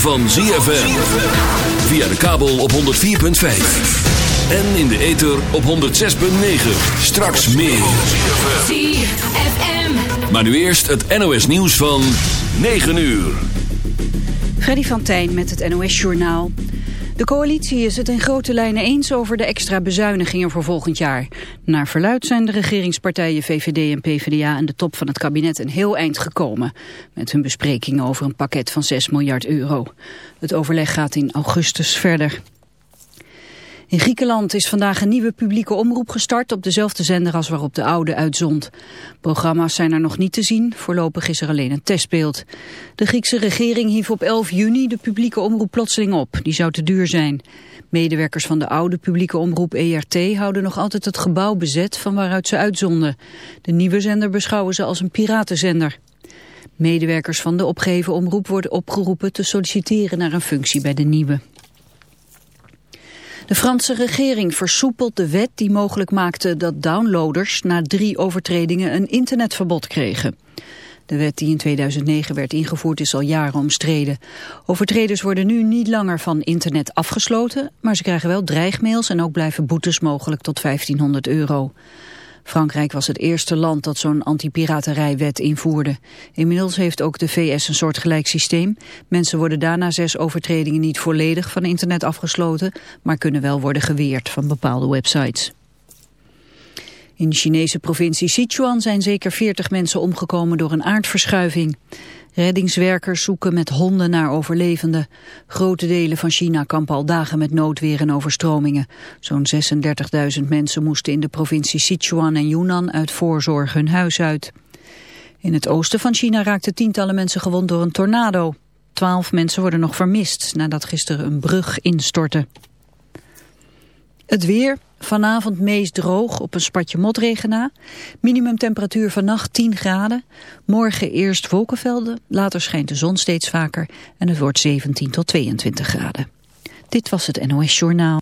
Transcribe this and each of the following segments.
van ZFM. Via de kabel op 104.5. En in de ether op 106.9. Straks meer. ZFM. Maar nu eerst het NOS nieuws van 9 uur. Freddy van Tijn met het NOS-journaal. De coalitie is het in grote lijnen eens over de extra bezuinigingen voor volgend jaar. Naar verluid zijn de regeringspartijen VVD en PvdA en de top van het kabinet een heel eind gekomen. Met hun besprekingen over een pakket van 6 miljard euro. Het overleg gaat in augustus verder. In Griekenland is vandaag een nieuwe publieke omroep gestart op dezelfde zender als waarop de oude uitzond. Programma's zijn er nog niet te zien, voorlopig is er alleen een testbeeld. De Griekse regering hief op 11 juni de publieke omroep plotseling op, die zou te duur zijn. Medewerkers van de oude publieke omroep ERT houden nog altijd het gebouw bezet van waaruit ze uitzonden. De nieuwe zender beschouwen ze als een piratenzender. Medewerkers van de opgeheven omroep worden opgeroepen te solliciteren naar een functie bij de nieuwe. De Franse regering versoepelt de wet die mogelijk maakte dat downloaders na drie overtredingen een internetverbod kregen. De wet die in 2009 werd ingevoerd is al jaren omstreden. Overtreders worden nu niet langer van internet afgesloten, maar ze krijgen wel dreigmails en ook blijven boetes mogelijk tot 1500 euro. Frankrijk was het eerste land dat zo'n anti-piraterijwet invoerde. Inmiddels heeft ook de VS een soortgelijk systeem. Mensen worden daarna zes overtredingen niet volledig van internet afgesloten, maar kunnen wel worden geweerd van bepaalde websites. In de Chinese provincie Sichuan zijn zeker 40 mensen omgekomen door een aardverschuiving. Reddingswerkers zoeken met honden naar overlevenden. Grote delen van China kampen al dagen met noodweer en overstromingen. Zo'n 36.000 mensen moesten in de provincie Sichuan en Yunnan uit voorzorg hun huis uit. In het oosten van China raakten tientallen mensen gewond door een tornado. Twaalf mensen worden nog vermist nadat gisteren een brug instortte. Het weer, vanavond meest droog op een spatje motregen. Minimumtemperatuur vannacht 10 graden. Morgen eerst wolkenvelden, later schijnt de zon steeds vaker. En het wordt 17 tot 22 graden. Dit was het NOS Journaal.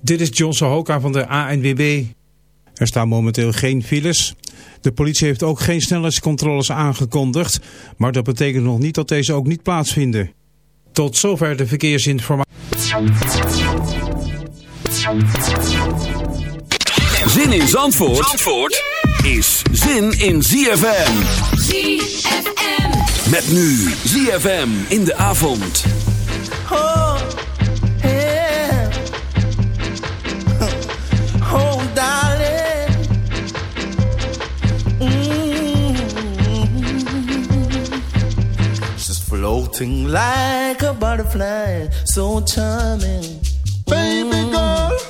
Dit is John Sohoka van de ANWB. Er staan momenteel geen files. De politie heeft ook geen snelheidscontroles aangekondigd. Maar dat betekent nog niet dat deze ook niet plaatsvinden. Tot zover de verkeersinformatie. Zin in Zandvoort, Zandvoort is zin in ZFM. ZFM. Met nu ZFM in de avond. Oh, yeah. Oh, darling. Mm. She's floating like a butterfly, so charming. Baby girl.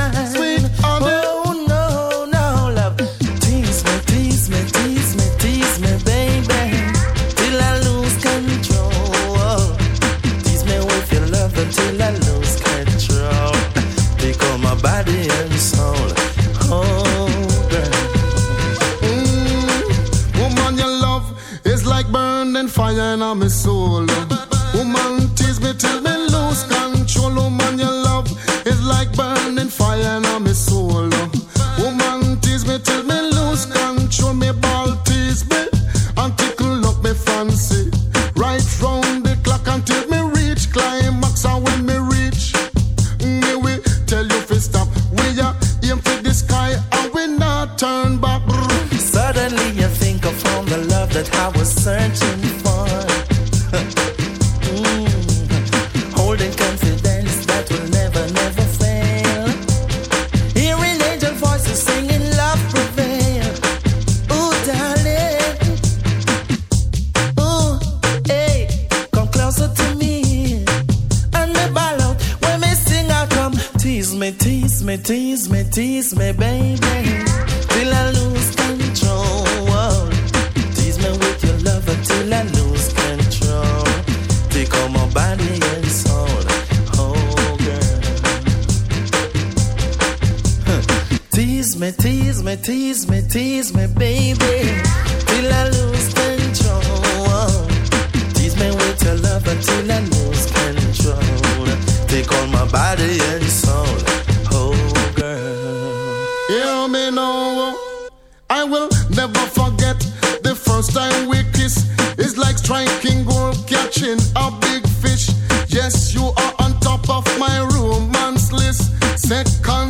me, tease me, tease me, tease me, baby, till I lose control. Tease me with your love until I lose control. Take all my body and soul, oh girl. Hear me now, I will never forget the first time we kissed. It's like striking gold, catching a big fish. Yes, you are on top of my romance list. Second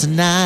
tonight.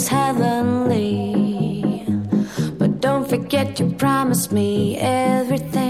seems heavenly. But don't forget you promised me everything.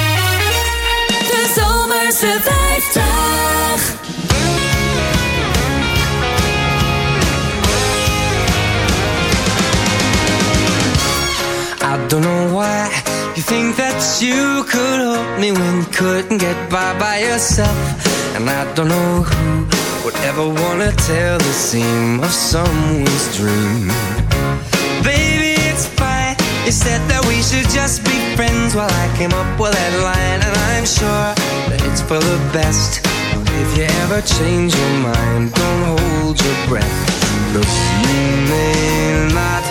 Zomerse 50. I don't know why you think that you could help me when you couldn't get by by yourself. And I don't know who would ever wanna tell the seam of someone's dream. Baby. You said that we should just be friends while I came up with that line, and I'm sure that it's for the best. If you ever change your mind, don't hold your breath. Look, you may not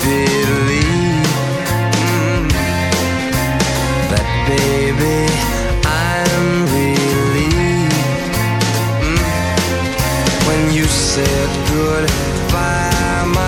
believe mm, that, baby, I'm relieved mm, when you said goodbye. My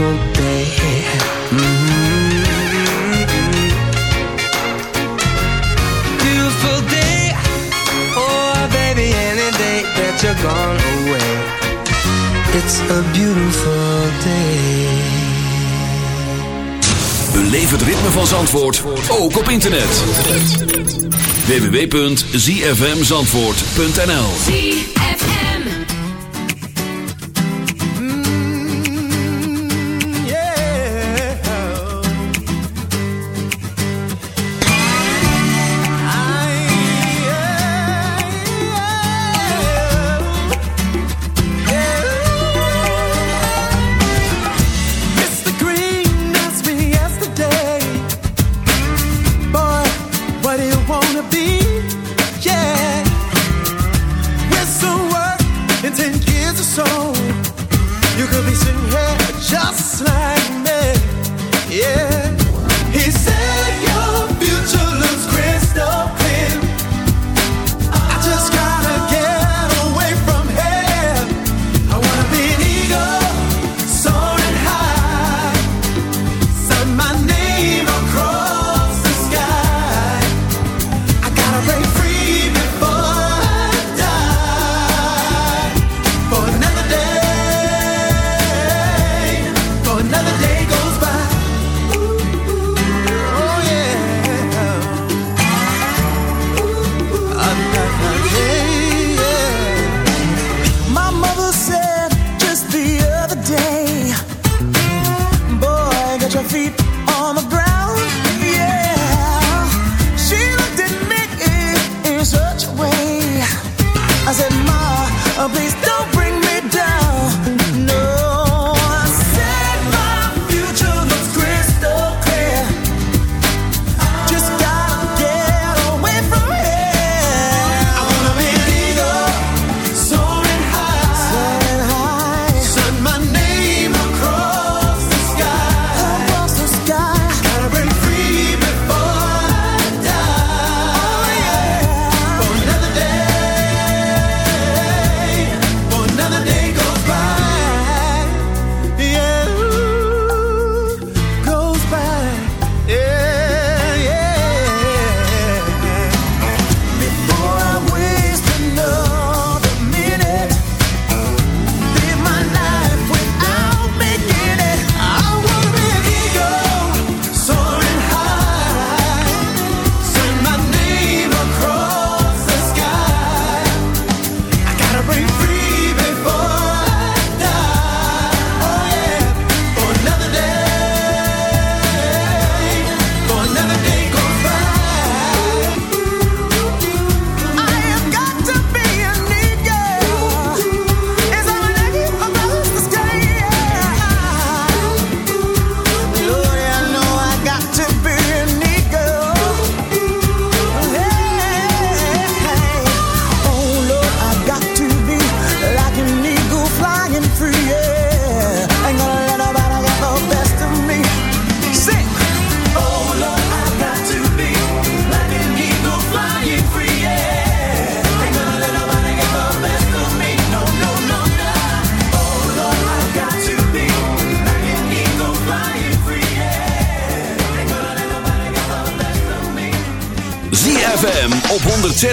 beautiful day. Mhm. Beautiful day. Oh, baby, any day that you're gone away. It's a beautiful day. Beleef het ritme van Zandvoort ook op internet. www.zfmzandvoort.nl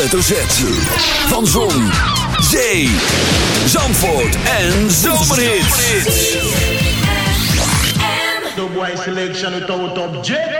hoofdletter Z. Van Zon, Zee, Zandvoort en Zomerhit. The white selection without object.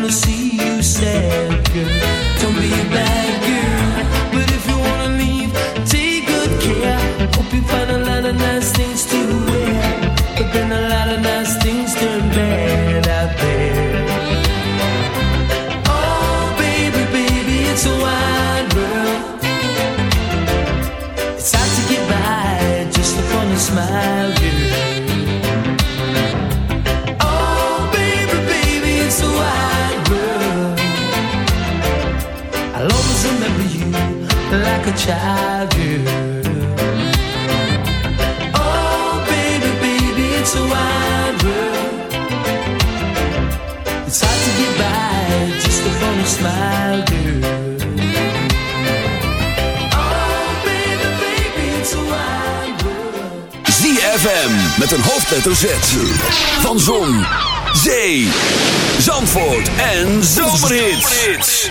wanna see you sad, girl. a Oh baby, baby, it's a world. It's to by just smile oh, FM met een hoofdletter Z. Van Zon, Zee, Zandvoort en Zomerhits.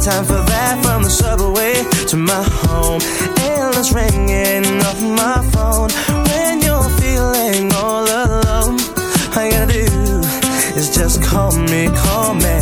Time for that from the subway to my home. Endless ringing off my phone. When you're feeling all alone, all you gotta do is just call me, call me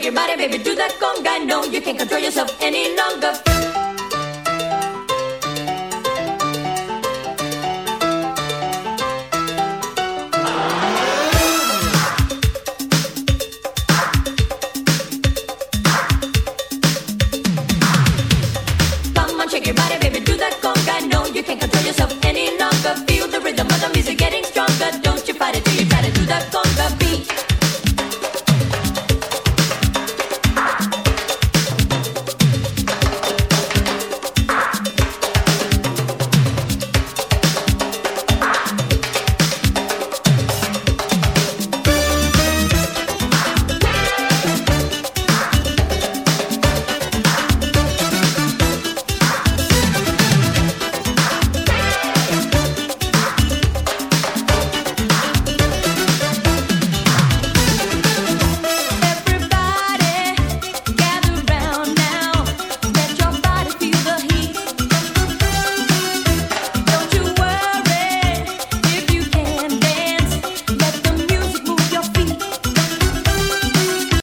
shake your body, baby.